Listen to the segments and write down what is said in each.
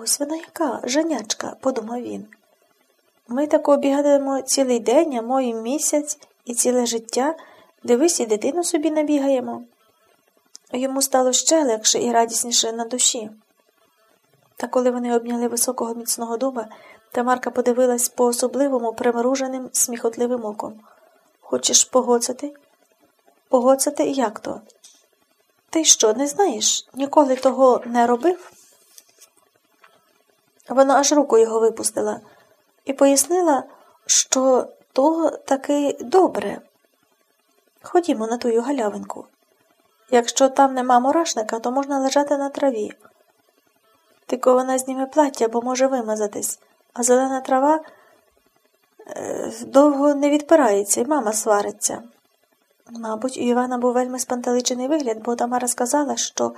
Ось вона яка, женячка, подумав він. Ми тако бігатимемо цілий день, а мої місяць і ціле життя, дивись і дитину собі набігаємо. Йому стало ще легше і радісніше на душі. Та коли вони обняли високого міцного дуба, Тамарка подивилась по особливому примруженим сміхотливим оком. Хочеш погоцати? Погоцати як то? Ти що, не знаєш? Ніколи того не робив? Вона аж руку його випустила і пояснила, що то таки добре. Ходімо на тую галявинку. Якщо там нема мурашника, то можна лежати на траві. Тільки вона зніме плаття, бо може вимазатись, а зелена трава е, довго не відпирається, і мама свариться. Мабуть, у Івана був вельми спантеличений вигляд, бо Тамара сказала, що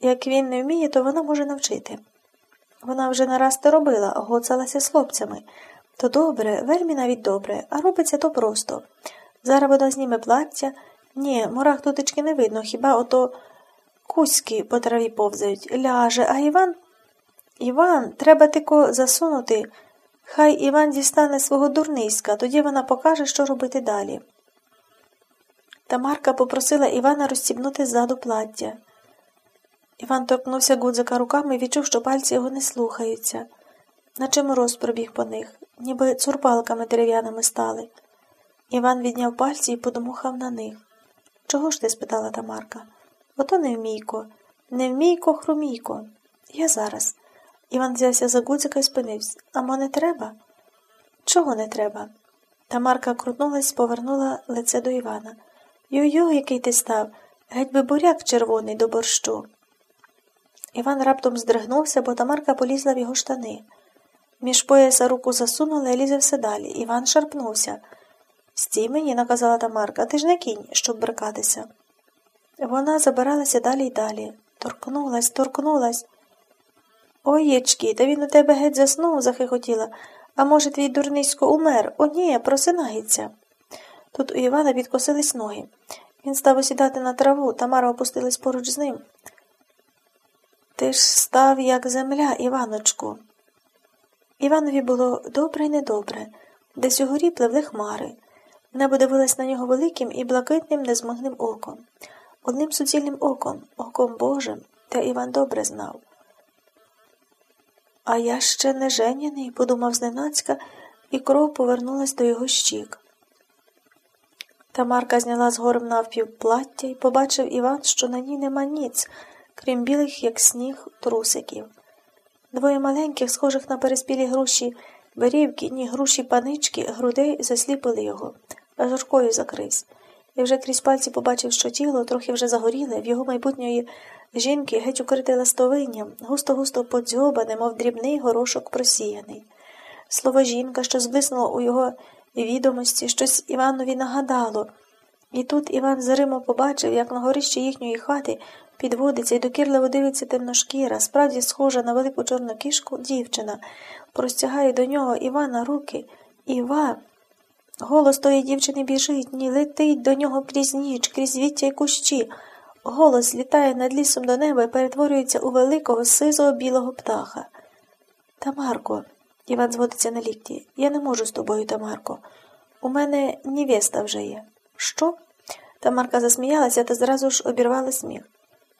як він не вміє, то вона може навчити. Вона вже не раз те робила, гоцалася з хлопцями. То добре, вельми навіть добре, а робиться то просто. Зараз вона зніме плаття. Ні, мурах тутечки не видно, хіба ото кузьки по траві повзають, ляже, а Іван. Іван, треба тико засунути. Хай Іван дістане свого дурниська, тоді вона покаже, що робити далі. Тамарка попросила Івана розстібнути ззаду плаття. Іван торкнувся гудзика руками і відчув, що пальці його не слухаються, наче мороз пробіг по них, ніби цурпалками дерев'яними стали. Іван відняв пальці і подумухав на них. Чого ж ти? спитала Тамарка. Ото невмійко, невмійко, хрумійко. Я зараз. Іван взявся за гудзика і спинився. Амо не треба? Чого не треба? Тамарка крутнулась, повернула лице до Івана. Йо-йо, який ти став, геть би буряк червоний до борщу. Іван раптом здригнувся, бо Тамарка полізла в його штани. Між пояса руку засунула і лізе все далі. Іван шарпнувся. Стій мені, наказала Тамарка, ти ж не кінь, щоб брикатися. Вона забиралася далі й далі. Торкнулась, торкнулась. Ой, та він у тебе геть заснув, захихотіла. А може, твій дурнисько умер? О, ні, просинається. Тут у Івана відкосились ноги. Він став осідати на траву, Тамара опустилась поруч з ним. Ти ж став, як земля, Іваночку. Іванові було добре й недобре, десь угорі пливли хмари. Небо дивилось на нього великим і блакитним незмогним оком, одним суцільним оком, оком Божим, та Іван добре знав. А я ще не женяний, подумав зненацька, і кров повернулась до його щік. Тамарка зняла з горем навпів плаття і побачив Іван, що на ній нема ніц, крім білих, як сніг, трусиків. Двоє маленьких, схожих на переспілі груші, берівки, ні груші панички, грудей засліпили його, аж рукою закрився. І вже крізь пальці побачив, що тіло трохи вже загоріле, в його майбутньої жінки геть укрите ластовинням, густо-густо подзьобане, мов дрібний горошок просіяний. Слово жінка, що зблиснуло у його відомості, щось Іванові нагадало. І тут Іван Заримо побачив, як на горищі їхньої хати підводиться і докірливо дивиться темношкіра, справді схожа на велику чорну кішку, дівчина, простягає до нього Івана руки. Іва. Голос тої дівчини біжить, ні летить до нього крізь ніч, крізь віття й кущі. Голос літає над лісом до неба і перетворюється у великого сизого білого птаха. Тамарко, Іван зводиться на лікті, я не можу з тобою, Тамарко. У мене невеста вже є. Що? Тамарка засміялася та зразу ж обірвала сміх.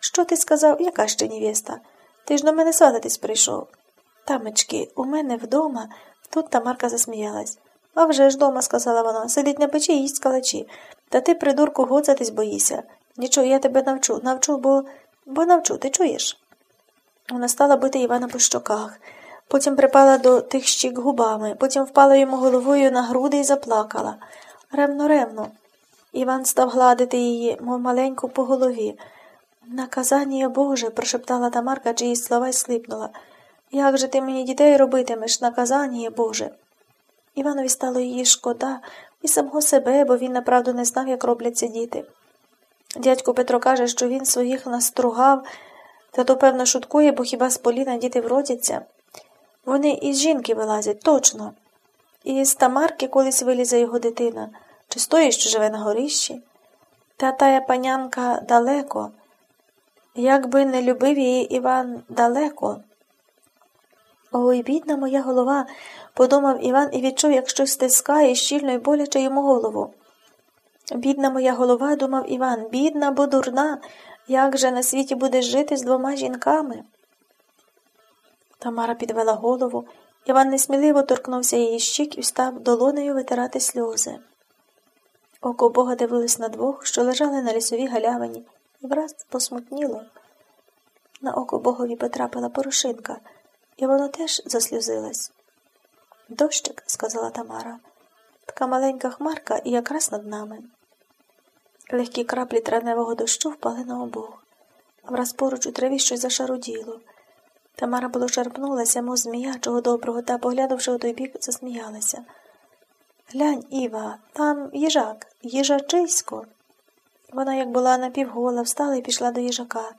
Що ти сказав, яка ще невеста? Ти ж до мене свататись прийшов. Тамечки, у мене вдома. Тут Тамарка засміялась. А вже ж дома, сказала вона, сидить на печі і їсть калачі. Та ти, придурку, гоцатись боїся. Нічого, я тебе навчу, навчу, бо бо навчу, ти чуєш? Вона стала бити Івана по щоках, потім припала до тих щік губами, потім впала йому головою на груди і заплакала. Ревно, ревно. Іван став гладити її, мов маленьку по голові. Наказання Боже, прошептала Тамарка, чиї слова й слипнула. Як же ти мені дітей робитимеш, наказання Боже? Іванові стало її шкода і самого себе, бо він направду не знав, як робляться діти. Дядько Петро каже, що він своїх настругав, та то, певно, шуткує, бо хіба з Поліна діти вродяться. Вони із жінки вилазять, точно. І з Тамарки колись вилізе його дитина, чи стоїть, що живе на горищі. Та тая панянка далеко. Як би не любив її Іван далеко. Ой, бідна моя голова, подумав Іван і відчув, як щось стискає щільно й боляче йому голову. Бідна моя голова, думав Іван, бідна, бо дурна, як же на світі будеш жити з двома жінками? Тамара підвела голову. Іван несміливо торкнувся її щік і став долонею витирати сльози. Око Бога дивилось на двох, що лежали на лісовій галявині, і враз посмутніло. На око Богові потрапила порошинка, і воно теж засльозилось. Дощик, сказала Тамара, така маленька хмарка і якраз над нами. Легкі краплі травневого дощу впали на обох, враз поруч у траві щось зашаруділо. Тамара було шарпнулася, мов змія, чого доброго, та, поглянувши у той бік, засміялася. Глянь, Іва, там їжак, їжачисько. Вона, як була напівгола, встала і пішла до їжака.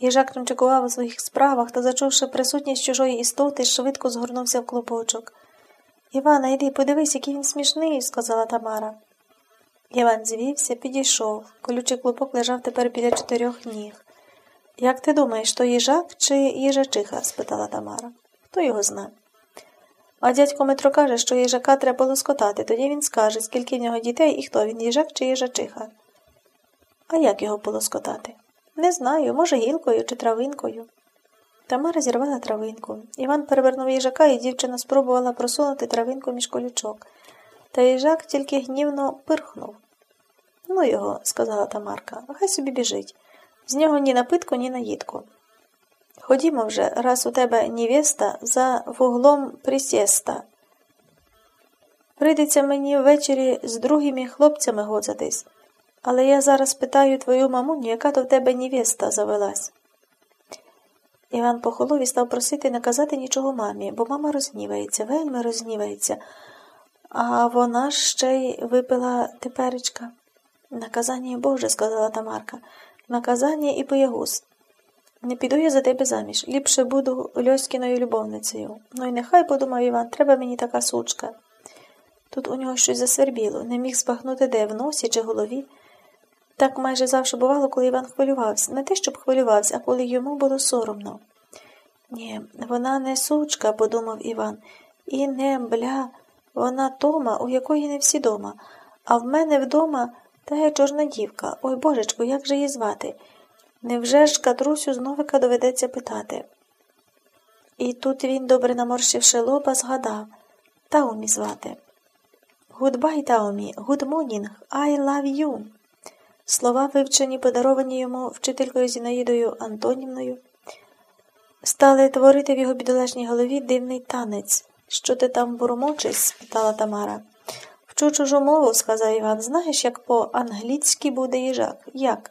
Їжак тремчикував у своїх справах та, зачувши присутність чужої істоти, швидко згорнувся в клопочок. Івана, йди, подивись, який він смішний, сказала Тамара. Іван звівся, підійшов. Колючий клопок лежав тепер біля чотирьох ніг. Як ти думаєш, то їжак чи їжачиха? спитала Тамара. Хто його зна? А дядько Митро каже, що їжака треба лоскотати, тоді він скаже, скільки в нього дітей і хто він, їжак чи їжачиха. А як його полоскотати? Не знаю, може, гілкою чи травинкою. Тамара зірвала травинку. Іван перевернув їжака, і дівчина спробувала просунути травинку між колючок. Та їжак тільки гнівно пирхнув. Ну його, сказала Тамарка, хай собі біжить. З нього ні напитку, ні наїдку. Ходімо вже, раз у тебе нівеста за вуглом присєста. Прийдеться мені ввечері з другими хлопцями гоцатись, але я зараз питаю твою мамуню, яка то в тебе нівеста завелась. Іван похолов і став просити не казати нічого мамі, бо мама розгнівається, вельми розгнівається, а вона ще й випила теперечка. Наказання Боже, сказала Тамарка, наказання і боягуз. Не піду я за тебе заміж, ліпше буду Льоськіною любовницею. Ну і нехай, подумав Іван, треба мені така сучка. Тут у нього щось засвербіло, не міг збагнути де, в носі чи голові. Так майже завжди бувало, коли Іван хвилювався. Не те, щоб хвилювався, а коли йому було соромно. Ні, вона не сучка, подумав Іван, і не бля, вона Тома, у якої не всі дома, а в мене вдома та чорна дівка. Ой, божечку, як же її звати? Невже ж Катрусю зновика доведеться питати? І тут він, добре наморщивши лоба, згадав Таумі звати. Гудбай, Таумі, morning, I love you. Слова, вивчені, подаровані йому вчителькою Зінаїдою Антонівною, стали творити в його бідолашній голові дивний танець. Що ти там бурмочиш? спитала Тамара. Вчу чужу мову, сказав Іван. Знаєш, як по англійськи буде їжак? Як?